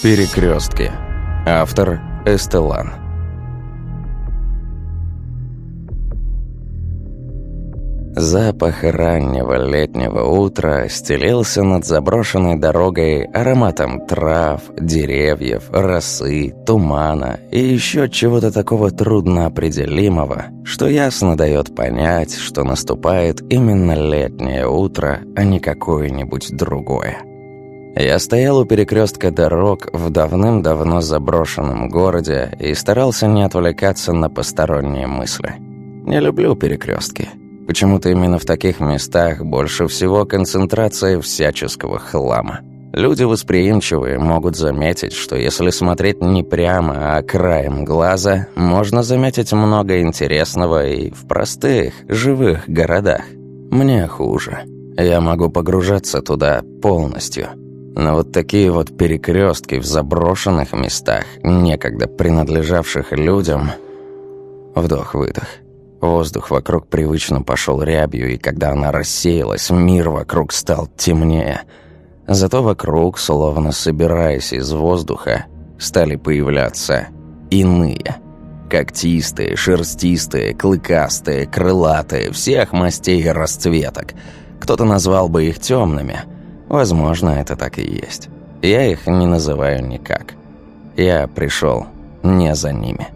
Перекрестки. Автор Эстелан. Запах раннего летнего утра стелился над заброшенной дорогой ароматом трав, деревьев, росы, тумана и еще чего-то такого трудноопределимого, что ясно дает понять, что наступает именно летнее утро, а не какое-нибудь другое. Я стоял у перекрестка дорог в давным-давно заброшенном городе и старался не отвлекаться на посторонние мысли. Не люблю перекрестки. Почему-то именно в таких местах больше всего концентрация всяческого хлама. Люди восприимчивые могут заметить, что если смотреть не прямо, а краем глаза, можно заметить много интересного и в простых, живых городах. Мне хуже. Я могу погружаться туда полностью. Но вот такие вот перекрестки в заброшенных местах, некогда принадлежавших людям... Вдох-выдох. Воздух вокруг привычно пошел рябью, и когда она рассеялась, мир вокруг стал темнее. Зато вокруг, словно собираясь из воздуха, стали появляться иные. Когтистые, шерстистые, клыкастые, крылатые, всех мастей и расцветок. Кто-то назвал бы их темными — Возможно, это так и есть. Я их не называю никак. Я пришел не за ними.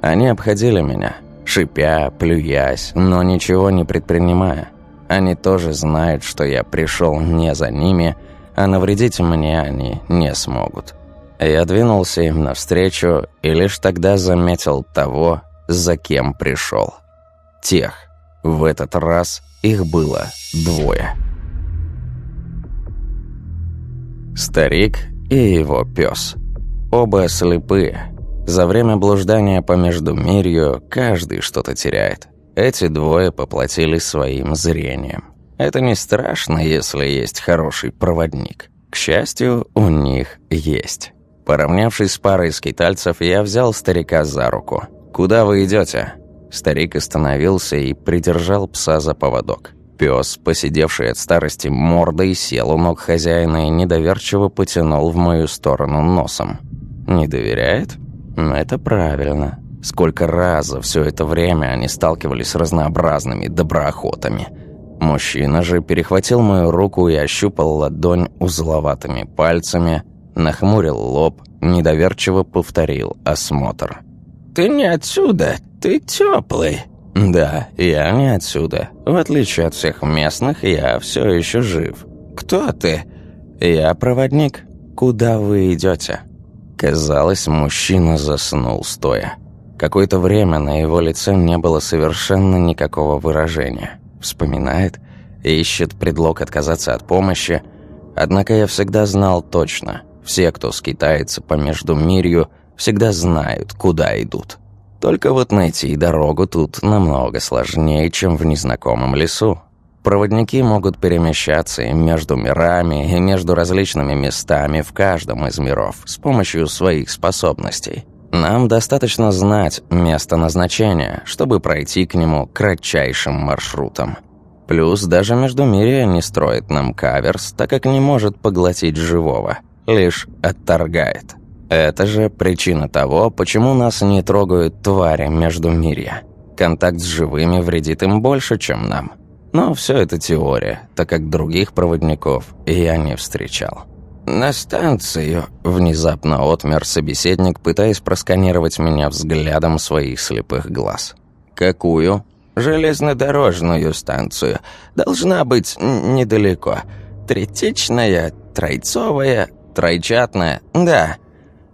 Они обходили меня, шипя, плюясь, но ничего не предпринимая. Они тоже знают, что я пришел не за ними, а навредить мне они не смогут. Я двинулся им навстречу и лишь тогда заметил того, за кем пришел. Тех. В этот раз их было двое. Старик и его пес. Оба слепые. За время блуждания по Междумирью каждый что-то теряет. Эти двое поплатились своим зрением. Это не страшно, если есть хороший проводник. К счастью, у них есть. Поравнявшись с парой скитальцев, я взял старика за руку. «Куда вы идете? Старик остановился и придержал пса за поводок. Пес, посидевший от старости мордой, сел у ног хозяина и недоверчиво потянул в мою сторону носом. «Не доверяет? Это правильно. Сколько раз за все это время они сталкивались с разнообразными доброохотами». Мужчина же перехватил мою руку и ощупал ладонь узловатыми пальцами, нахмурил лоб, недоверчиво повторил осмотр. «Ты не отсюда, ты теплый. «Да, я не отсюда. В отличие от всех местных, я все еще жив. Кто ты?» «Я проводник. Куда вы идете?» Казалось, мужчина заснул стоя. Какое-то время на его лице не было совершенно никакого выражения. Вспоминает, ищет предлог отказаться от помощи. Однако я всегда знал точно. Все, кто скитается по Междумирью, всегда знают, куда идут. Только вот найти дорогу тут намного сложнее, чем в незнакомом лесу. Проводники могут перемещаться и между мирами, и между различными местами в каждом из миров с помощью своих способностей. Нам достаточно знать место назначения, чтобы пройти к нему кратчайшим маршрутом. Плюс даже Междумирие не строит нам каверс, так как не может поглотить живого, лишь отторгает. Это же причина того, почему нас не трогают твари между мирья. Контакт с живыми вредит им больше, чем нам. Но все это теория, так как других проводников я не встречал. «На станцию!» – внезапно отмер собеседник, пытаясь просканировать меня взглядом своих слепых глаз. «Какую?» «Железнодорожную станцию. Должна быть недалеко. Третичная, тройцовая, тройчатная. Да».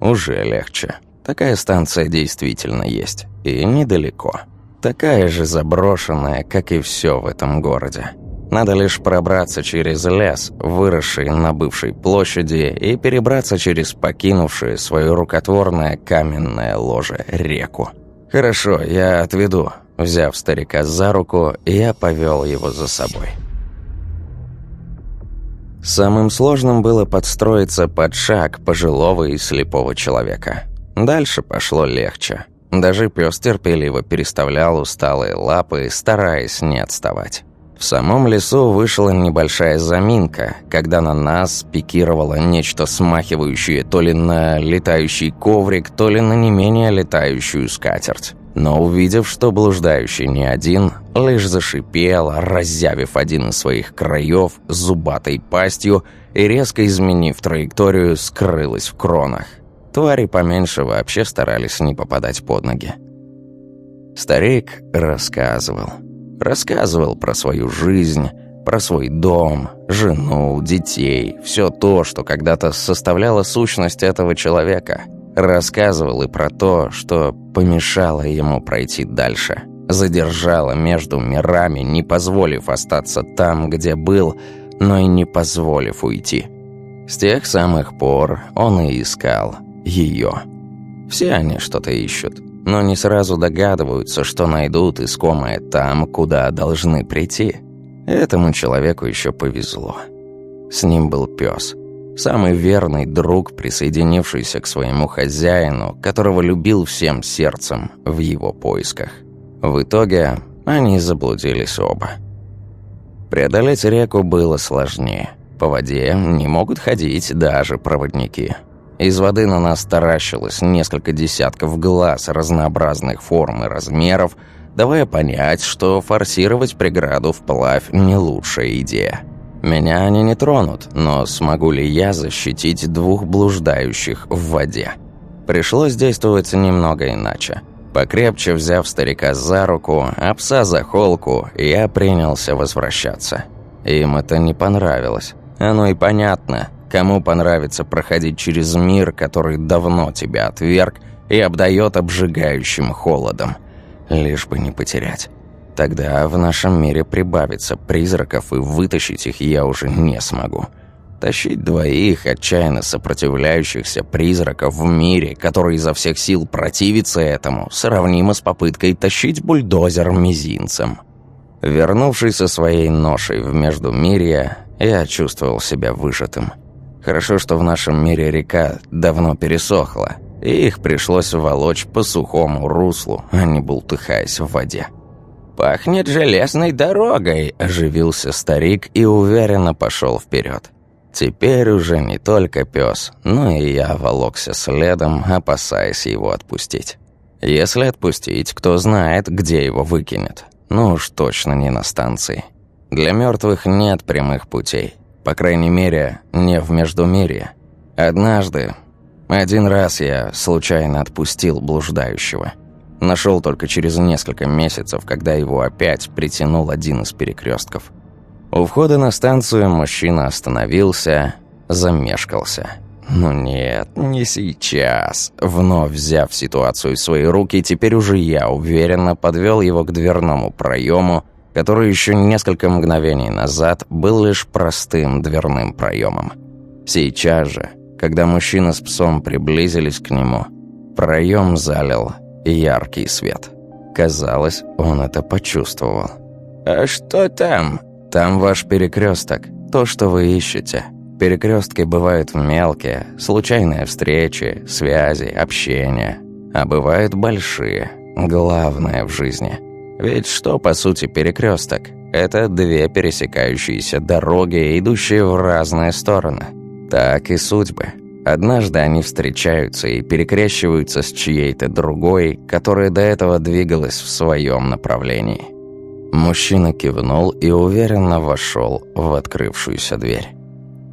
Уже легче. Такая станция действительно есть. И недалеко. Такая же заброшенная, как и все в этом городе. Надо лишь пробраться через лес, выросший на бывшей площади, и перебраться через покинувшее свое рукотворное каменное ложе реку. «Хорошо, я отведу». Взяв старика за руку, я повел его за собой. Самым сложным было подстроиться под шаг пожилого и слепого человека. Дальше пошло легче. Даже пес терпеливо переставлял усталые лапы, стараясь не отставать. В самом лесу вышла небольшая заминка, когда на нас пикировало нечто смахивающее то ли на летающий коврик, то ли на не менее летающую скатерть. Но увидев, что блуждающий не один, лишь зашипел, разъявив один из своих краев зубатой пастью и, резко изменив траекторию, скрылась в кронах. Твари поменьше вообще старались не попадать под ноги. Старик рассказывал. Рассказывал про свою жизнь, про свой дом, жену, детей, все то, что когда-то составляло сущность этого человека. Рассказывал и про то, что помешало ему пройти дальше. Задержало между мирами, не позволив остаться там, где был, но и не позволив уйти. С тех самых пор он и искал ее. Все они что-то ищут но не сразу догадываются, что найдут искомое там, куда должны прийти. Этому человеку еще повезло. С ним был пес. Самый верный друг, присоединившийся к своему хозяину, которого любил всем сердцем в его поисках. В итоге они заблудились оба. Преодолеть реку было сложнее. По воде не могут ходить даже проводники. Из воды на нас таращилось несколько десятков глаз разнообразных форм и размеров, давая понять, что форсировать преграду вплавь не лучшая идея. Меня они не тронут, но смогу ли я защитить двух блуждающих в воде? Пришлось действовать немного иначе. Покрепче взяв старика за руку, а пса за холку, я принялся возвращаться. Им это не понравилось. Оно и понятно. Кому понравится проходить через мир, который давно тебя отверг и обдает обжигающим холодом, лишь бы не потерять. Тогда в нашем мире прибавится призраков, и вытащить их я уже не смогу. Тащить двоих отчаянно сопротивляющихся призраков в мире, который изо всех сил противится этому, сравнимо с попыткой тащить бульдозер мизинцем. Вернувшись со своей ношей в Междумирье, я чувствовал себя выжатым. Хорошо, что в нашем мире река давно пересохла, и их пришлось волочь по сухому руслу, а не бултыхаясь в воде. «Пахнет железной дорогой», – оживился старик и уверенно пошел вперед. Теперь уже не только пес, но и я волокся следом, опасаясь его отпустить. Если отпустить, кто знает, где его выкинет. Ну уж точно не на станции. Для мертвых нет прямых путей. По крайней мере, не в Междумирье. Однажды, один раз я случайно отпустил блуждающего. Нашел только через несколько месяцев, когда его опять притянул один из перекрестков. У входа на станцию мужчина остановился, замешкался. «Ну нет, не сейчас». Вновь взяв ситуацию в свои руки, теперь уже я уверенно подвел его к дверному проему, который еще несколько мгновений назад был лишь простым дверным проемом. Сейчас же, когда мужчина с псом приблизились к нему, проем залил яркий свет. Казалось, он это почувствовал. «А что там?» «Там ваш перекресток, то, что вы ищете. Перекрестки бывают мелкие, случайные встречи, связи, общение. А бывают большие, главное в жизни – ведь что, по сути, перекресток? Это две пересекающиеся дороги, идущие в разные стороны. Так и судьбы. Однажды они встречаются и перекрещиваются с чьей-то другой, которая до этого двигалась в своем направлении. Мужчина кивнул и уверенно вошел в открывшуюся дверь.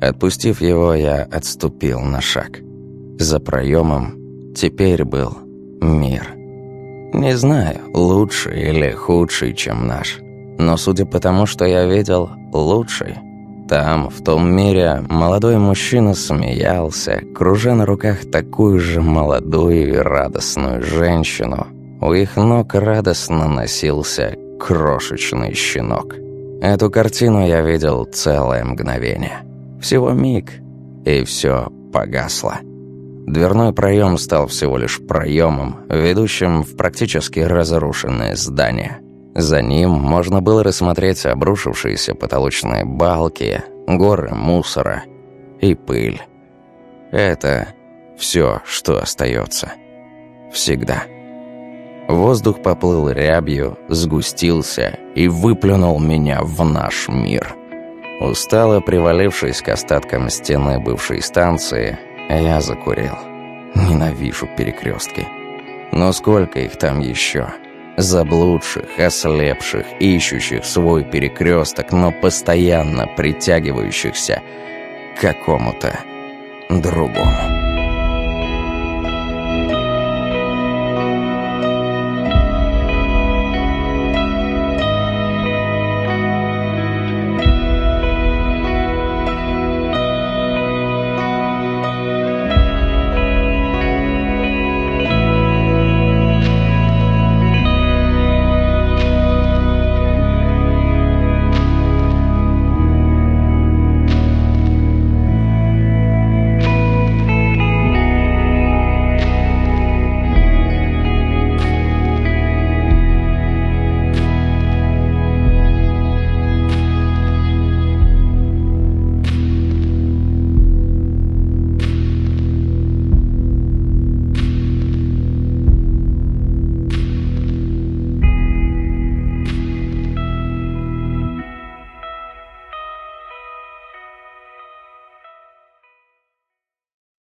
Отпустив его, я отступил на шаг. За проемом теперь был мир. Не знаю, лучший или худший, чем наш. Но судя по тому, что я видел, лучший. Там, в том мире, молодой мужчина смеялся, кружа на руках такую же молодую и радостную женщину. У их ног радостно носился крошечный щенок. Эту картину я видел целое мгновение. Всего миг, и все погасло. Дверной проем стал всего лишь проемом, ведущим в практически разрушенное здание. За ним можно было рассмотреть обрушившиеся потолочные балки, горы мусора и пыль. Это все, что остается. Всегда. Воздух поплыл рябью, сгустился и выплюнул меня в наш мир. Устало привалившись к остаткам стены бывшей станции, я закурил. Ненавижу перекрестки. Но сколько их там еще? Заблудших, ослепших, ищущих свой перекресток, но постоянно притягивающихся к какому-то другому.